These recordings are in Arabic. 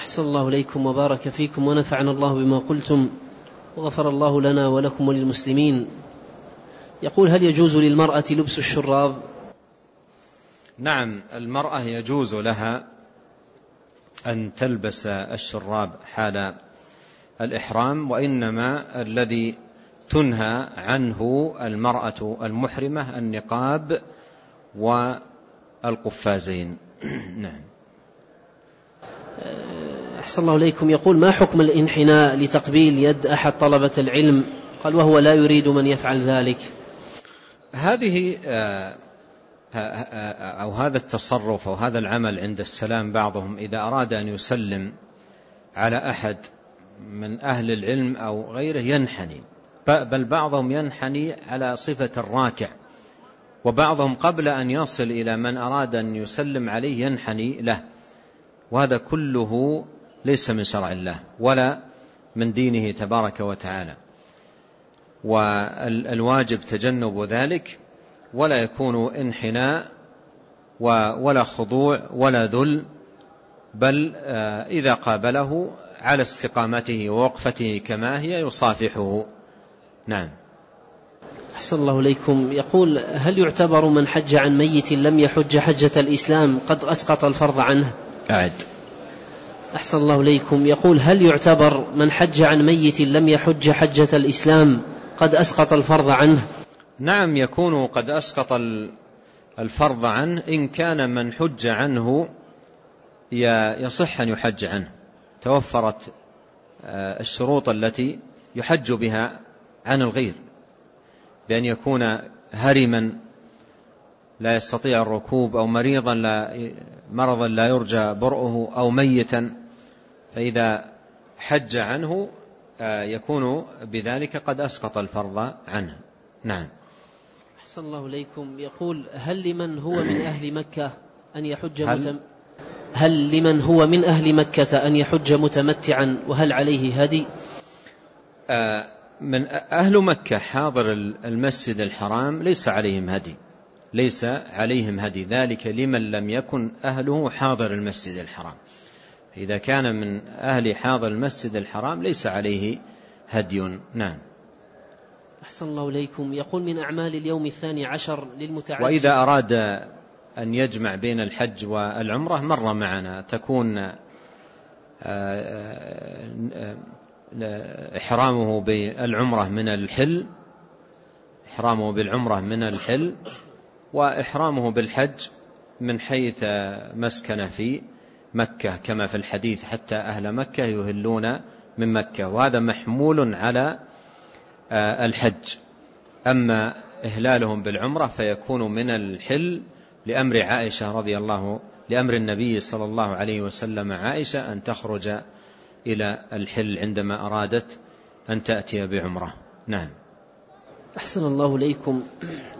أحسن الله إليكم وبارك فيكم ونفعنا الله بما قلتم وغفر الله لنا ولكم وللمسلمين. يقول هل يجوز للمرأة لبس الشراب؟ نعم المرأة يجوز لها أن تلبس الشراب حال الإحرام وإنما الذي تنهى عنه المرأة المحرمة النقاب والقفازين. نعم. أحسن الله إليكم. يقول ما حكم الانحناء لتقبيل يد أحد طلبة العلم؟ قال وهو لا يريد من يفعل ذلك. هذه آه، أو هذا التصرف أو هذا العمل عند السلام بعضهم إذا أراد أن يسلم على أحد من أهل العلم أو غيره ينحني. بل بعضهم ينحني على صفة الراكع. وبعضهم قبل أن يصل إلى من أراد أن يسلم عليه ينحني له. وهذا كله ليس من شرع الله ولا من دينه تبارك وتعالى. والواجب تجنب ذلك ولا يكون انحناء ولا خضوع ولا ذل بل آه، إذا قابله على استقامته ووقفته كما هي يصافحه. نعم. أحسن الله إليكم. يقول هل يعتبر من حج عن ميت لم يحج حجة الإسلام قد أسقط الفرض عنه؟ أعد. أحسن الله إليكم. يقول هل يعتبر من حج عن ميت لم يحج حجة الإسلام قد أسقط الفرض عنه؟ نعم يكون قد أسقط الفرض عنه. إن كان من حج عنه يصح أن يحج عنه. توفرت آه، الشروط التي يحج بها عن الغير. بأن يكون هرما لا يستطيع الركوب أو مريضا لا مرضا لا يرجى برؤه أو ميتا فإذا حج عنه آه، يكون بذلك قد أسقط الفرض عنه. نعم. أحسن الله إليكم. يقول هل لمن هو من أهل مكة أن يحج هل, متم هل لمن هو من أهل مكة أن يحج متمتعا؟ وهل عليه هدي؟ آه، من أهل مكة حاضر المسجد الحرام ليس عليهم هدي. ليس عليهم هدي. ذلك لمن لم يكن أهله حاضر المسجد الحرام. إذا كان من أهل حاضر المسجد الحرام ليس عليه هدي. نعم. أحسن الله إليكم. يقول من أعمال اليوم الثاني عشر للمتعجل وإذا أراد أن يجمع بين الحج والعمرة مر معنا. تكون آه، آه، آه، إحرامه بالعمرة من الحل. إحرامه بالعمرة من الحل. وإحرامه بالحج من حيث مسكن في مكة كما في الحديث حتى أهل مكة يهلون من مكة. وهذا محمول على آه، الحج. أما إهلالهم بالعمرة فيكون من الحل لأمر عائشة رضي الله لأمر النبي صلى الله عليه وسلم عائشة أن تخرج إلى الحل عندما أرادت أن تأتي بعمرة. نعم. أحسن الله إليكم.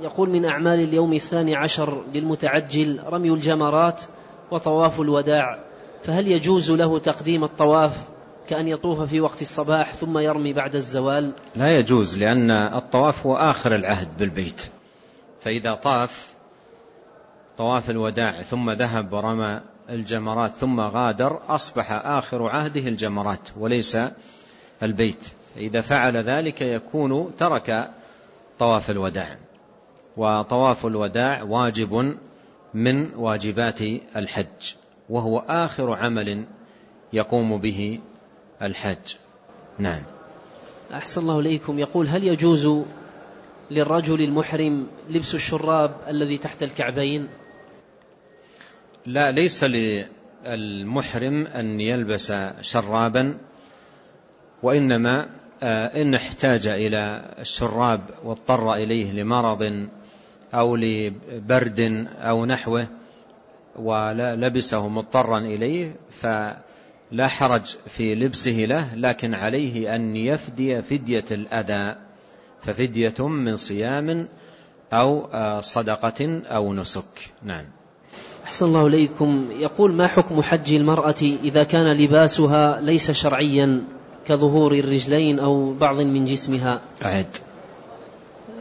يقول من أعمال اليوم الثاني عشر للمتعجل رمي الجمرات وطواف الوداع فهل يجوز له تقديم الطواف كأن يطوف في وقت الصباح ثم يرمي بعد الزوال؟ لا يجوز لأن الطواف هو آخر العهد بالبيت. فإذا طاف طواف الوداع ثم ذهب ورمى الجمرات ثم غادر أصبح آخر عهده الجمرات وليس البيت. إذا فعل ذلك يكون ترك طواف الوداع. وطواف الوداع واجب من واجبات الحج وهو آخر عمل يقوم به الحج. نعم. أحسن الله إليكم. يقول هل يجوز للرجل المحرم لبس الشراب الذي تحت الكعبين؟ لا ليس للمحرم أن يلبس شرابا وإنما إن احتاج إلى الشراب واضطر إليه لمرض أو لبرد أو نحوه ولبسه مضطرا إليه فلا حرج في لبسه له لكن عليه أن يفدي فدية الأذى ففدية من صيام أو آه، صدقة أو نسك. نعم. أحسن الله إليكم. يقول ما حكم حج المرأة إذا كان لباسها ليس شرعيا؟ كظهور الرجلين أو بعض من جسمها. أعد.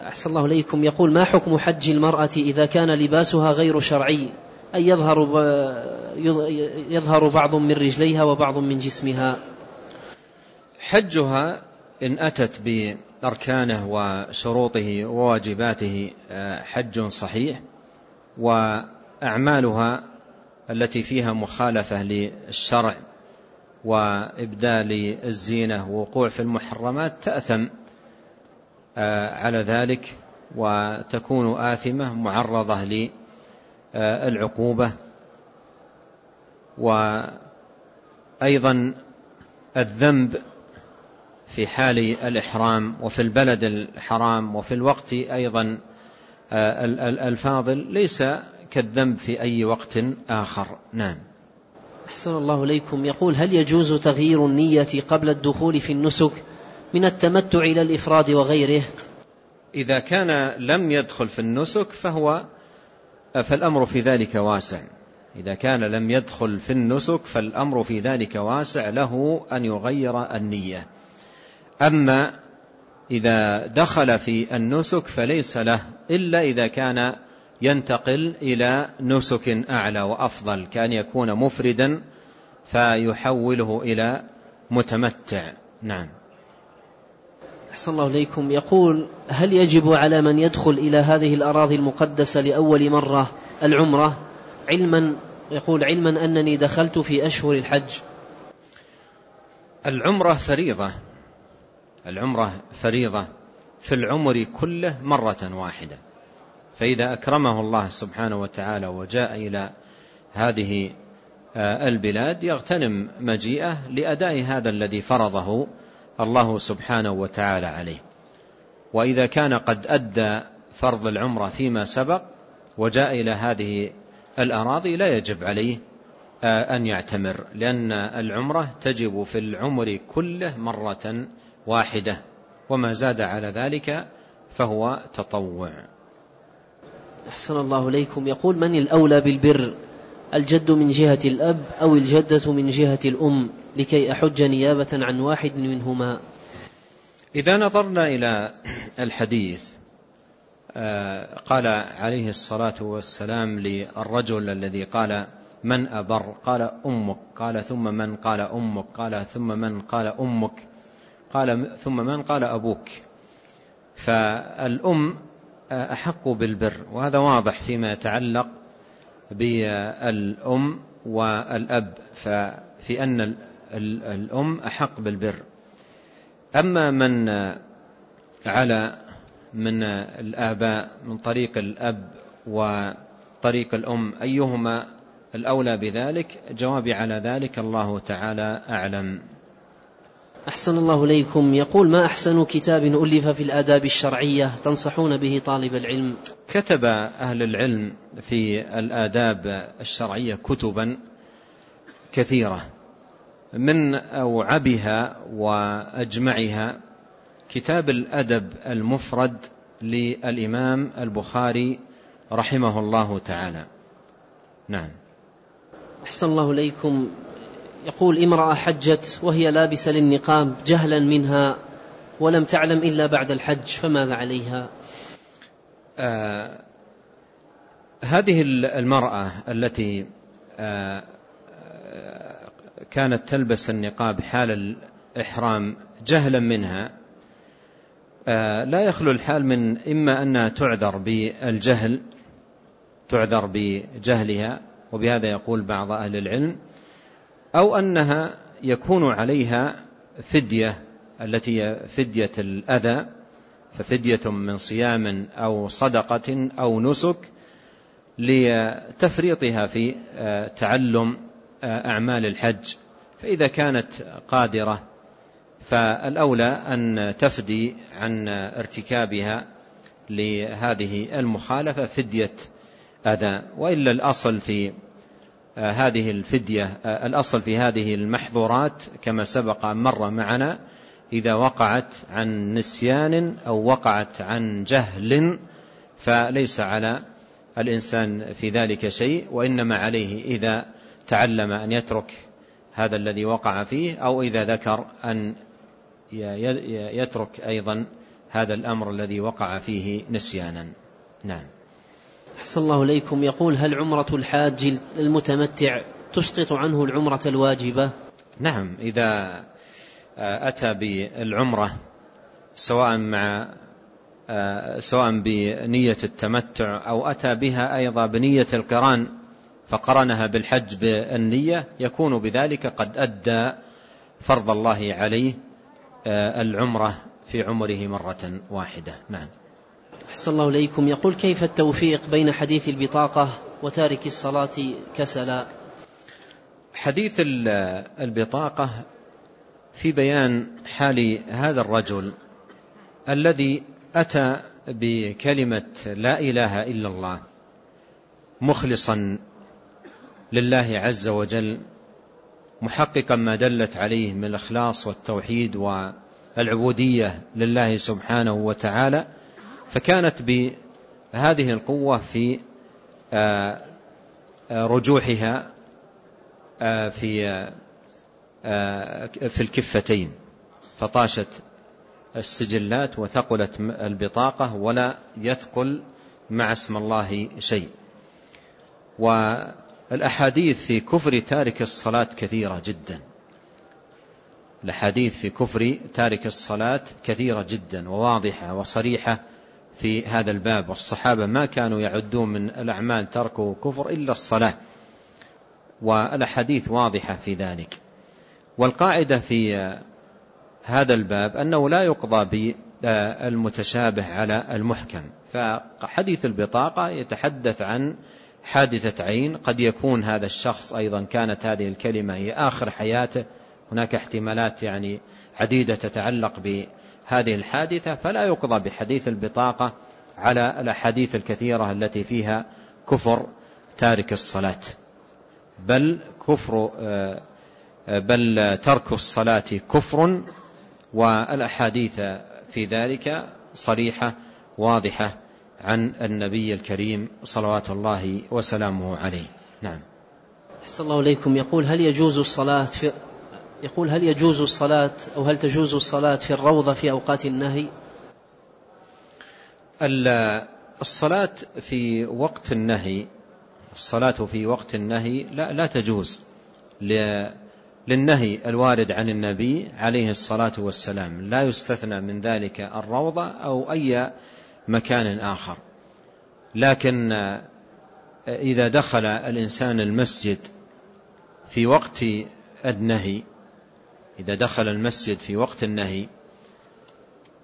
أحسن الله إليكم. يقول ما حكم حج المرأة إذا كان لباسها غير شرعي؟ أي يظهر, يظهر بعض من رجليها وبعض من جسمها. حجها إن أتت بأركانه وشروطه وواجباته آه، حج صحيح وأعمالها التي فيها مخالفة للشرع وإبدال الزينة ووقوع في المحرمات تأثم آه، على ذلك وتكون آثمة معرضة للعقوبة. وأيضا الذنب في حال الإحرام وفي البلد الحرام وفي الوقت أيضا آه، الفاضل ليس كالذنب في أي وقت آخر. نعم. أحسن الله إليكم. يقول هل يجوز تغيير النية قبل الدخول في النسك من التمتع إلى الإفراد وغيره؟ إذا كان لم يدخل في النسك فهو فالأمر في ذلك واسع. إذا كان لم يدخل في النسك فالأمر في ذلك واسع له أن يغير النية. أما إذا دخل في النسك فليس له إلا إذا كان ينتقل إلى نسك أعلى وأفضل كأن يكون مفردا فيحوله إلى متمتع. نعم. أحسن الله إليكم. يقول هل يجب على من يدخل إلى هذه الأراضي المقدسة لأول مرة العمرة؟ علما يقول علما أنني دخلت في أشهر الحج. العمرة فريضة. العمرة فريضة في العمر كله مرة واحدة. فإذا أكرمه الله سبحانه وتعالى وجاء إلى هذه آه، البلاد يغتنم مجيئه لأداء هذا الذي فرضه الله سبحانه وتعالى عليه. وإذا كان قد أدى فرض العمرة فيما سبق وجاء إلى هذه الأراضي لا يجب عليه آه، أن يعتمر لأن العمرة تجب في العمر كله مرة واحدة وما زاد على ذلك فهو تطوع. أحسن الله إليكم. يقول من الأولى بالبر؟ الجد من جهة الأب أو الجدة من جهة الأم؟ لكي أحج نيابة عن واحد منهما. إذا نظرنا إلى الحديث آه، قال عليه الصلاة والسلام للرجل الذي قال من أبر؟ قال أمك. قال ثم من؟ قال أمك. قال ثم من؟ قال أمك. قال ثم من؟ قال أبوك. فالأم أحق بالبر وهذا واضح فيما يتعلق بالأم والأب ففي أن الأم أحق بالبر. أما من على من الآباء من طريق الأب وطريق الأم أيهما الأولى بذلك؟ جوابي على ذلك الله تعالى أعلم. أحسن الله إليكم. يقول ما أحسن كتاب ألف في الآداب الشرعية تنصحون به طالب العلم؟ كتب أهل العلم في الآداب الشرعية كتبا كثيرة من أوعبها وأجمعها كتاب الأدب المفرد للإمام البخاري رحمه الله تعالى. نعم. أحسن الله إليكم. يقول امرأة حجت وهي لابسة للنقاب جهلا منها ولم تعلم إلا بعد الحج فماذا عليها؟ آه هذه المرأة التي آه كانت تلبس النقاب حال الإحرام جهلا منها آه لا يخلو الحال من إما أنها تعذر بالجهل تعذر بجهلها وبهذا يقول بعض أهل العلم أو أنها يكون عليها فدية التي هي فدية الأذى ففدية من صيام أو صدقة أو نسك لتفريطها في آه، تعلم آه، أعمال الحج. فإذا كانت قادرة فالأولى أن تفدي عن ارتكابها لهذه المخالفة فدية أذى. وإلا الأصل في هذه الفدية آه، الأصل في هذه المحظورات كما سبق مر معنا إذا وقعت عن نسيان أو وقعت عن جهل فليس على الإنسان في ذلك شيء وإنما عليه إذا تعلم أن يترك هذا الذي وقع فيه أو إذا ذكر أن يترك أيضا هذا الأمر الذي وقع فيه نسيانا. نعم. أحسن الله إليكم. يقول هل عمرة الحاج المتمتع تسقط عنه العمرة الواجبة؟ نعم إذا أتى بالعمرة سواء مع سواء بنية التمتع أو أتى بها أيضا بنية القران فقرنها بالحج بالنية يكون بذلك قد أدى فرض الله عليه العمرة في عمره مرة واحدة. نعم. أحسن الله إليكم. يقول كيف التوفيق بين حديث البطاقة وتارك الصلاة كسلا؟ حديث البطاقة في بيان حال هذا الرجل الذي أتى بكلمة لا إله إلا الله مخلصا لله عز وجل محققا ما دلت عليه من الإخلاص والتوحيد والعبودية لله سبحانه وتعالى فكانت بهذه القوة في آه، آه، رجوحها آه، في في الكفتين. فطاشت السجلات وثقلت البطاقة ولا يثقل مع اسم الله شيء. والأحاديث في كفر تارك الصلاة كثيرة جدا. الأحاديث في كفر تارك الصلاة كثيرة جدا وواضحة وصريحة. في هذا الباب. والصحابة ما كانوا يعدون من الأعمال تركوا كفر إلا الصلاة. والأحاديث واضحة في ذلك. والقاعدة في هذا الباب أنه لا يقضى بالمتشابه على المحكم. فحديث البطاقة يتحدث عن حادثة عين. قد يكون هذا الشخص أيضا كانت هذه الكلمة هي آخر حياته. هناك احتمالات يعني عديدة تتعلق بهذه الحادثة فلا يقضى بحديث البطاقة على الأحاديث الكثيرة التي فيها كفر تارك الصلاة. بل كفر آه، بل ترك الصلاة كفر والأحاديث في ذلك صريحة واضحة عن النبي الكريم صلوات الله وسلامه عليه. نعم. أحسن الله إليكم. يقول هل يجوز الصلاة يقول هل يجوز الصلاة أو هل تجوز الصلاة في الروضة في أوقات النهي؟ الصلاة في وقت النهي الصلاة في وقت النهي لا, لا تجوز للنهي الوارد عن النبي عليه الصلاة والسلام. لا يستثنى من ذلك الروضة أو أي مكان آخر. لكن إذا دخل الإنسان المسجد في وقت النهي إذا دخل المسجد في وقت النهي.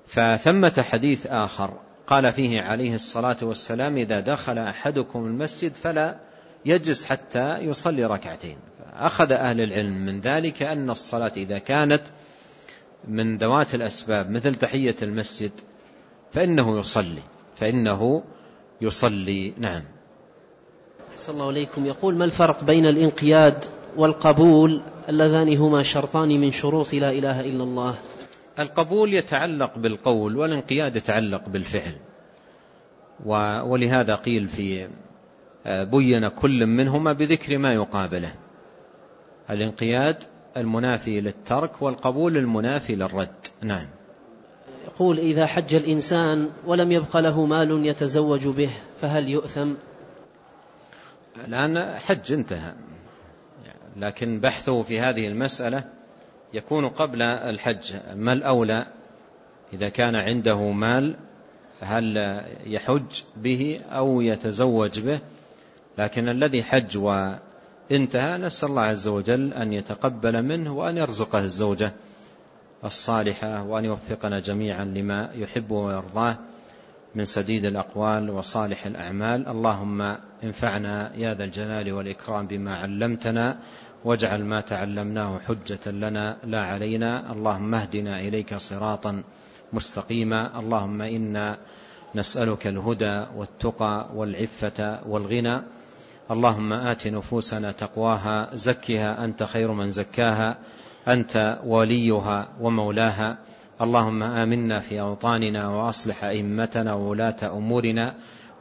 فثمة حديث آخر قال فيه عليه الصلاة والسلام إذا دخل أحدكم المسجد فلا يجلس حتى يصلي ركعتين. أخذ أهل العلم من ذلك أن الصلاة إذا كانت من ذوات الأسباب مثل تحية المسجد فإنه يصلي فإنه يصلي نعم. أحسن الله إليكم. يقول ما الفرق بين الانقياد والقبول اللذان هما شرطان من شروط لا إله إلا الله. القبول يتعلق بالقول والانقياد يتعلق بالفعل. ولهذا قيل في آه، بين كل منهما بذكر ما يقابله. الانقياد المنافي للترك والقبول المنافي للرد. نعم. يقول إذا حج الإنسان ولم يبق له مال يتزوج به فهل يؤثم؟ الآن حج انتهى. لكن بحثه في هذه المسألة يكون قبل الحج. ما الأولى؟ إذا كان عنده مال هل يحج به أو يتزوج به؟ لكن الذي حج وانتهى نسأل الله عز وجل أن يتقبل منه وأن يرزقه الزوجة الصالحة وأن يوفقنا جميعا لما يحب ويرضاه من سديد الأقوال وصالح الأعمال. اللهم انفعنا يا ذا الجلال والإكرام بما علمتنا واجعل ما تعلمناه حجة لنا لا علينا. اللهم اهدنا إليك صراطا مستقيما. اللهم إنا نسألك الهدى والتقى والعفة والغنى. اللهم آت نفوسنا تقواها زكها أنت خير من زكاها أنت وليها ومولاها. اللهم آمنا في أوطاننا وأصلح أئمتنا وولاة أمورنا.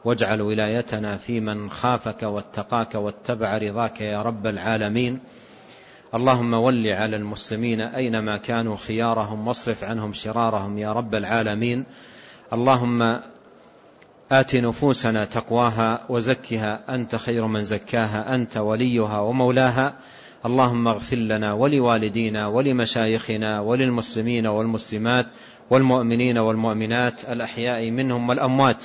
واجعل ولايتنا في من خافك واتقاك واتبع رضاك يا رب العالمين. اللهم ول على المسلمين أينما كانوا خيارهم واصرف عنهم شرارهم يا رب العالمين. اللهم آت نفوسنا تقواها وزكها. أنت خير من زكاها أنت وليها ومولاها. اللهم اغفر لنا ولوالدينا ولمشايخنا وللمسلمين والمسلمات والمؤمنين والمؤمنات الأحياء منهم والأموات.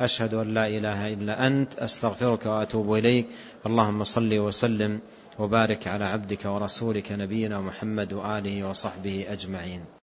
أشهد أن لا إله إلا أنت أستغفرك وأتوب إليك. اللهم صل وسلم وبارك على عبدك ورسولك نبينا محمد وآله وصحبه أجمعين.